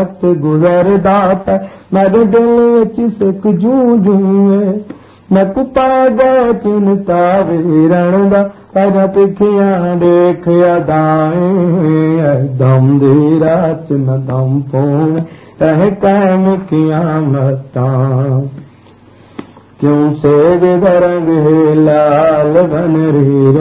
वक्त गुज़रदा त मेरे दिल विच सिक जूं जूए मैं कुपा गए चिंता वीरण दा, पर पिखियाँ देख अदाए दम दी रात न दम पोए रह कायम कियामतां। क्यों से रंग लाल बन रीरो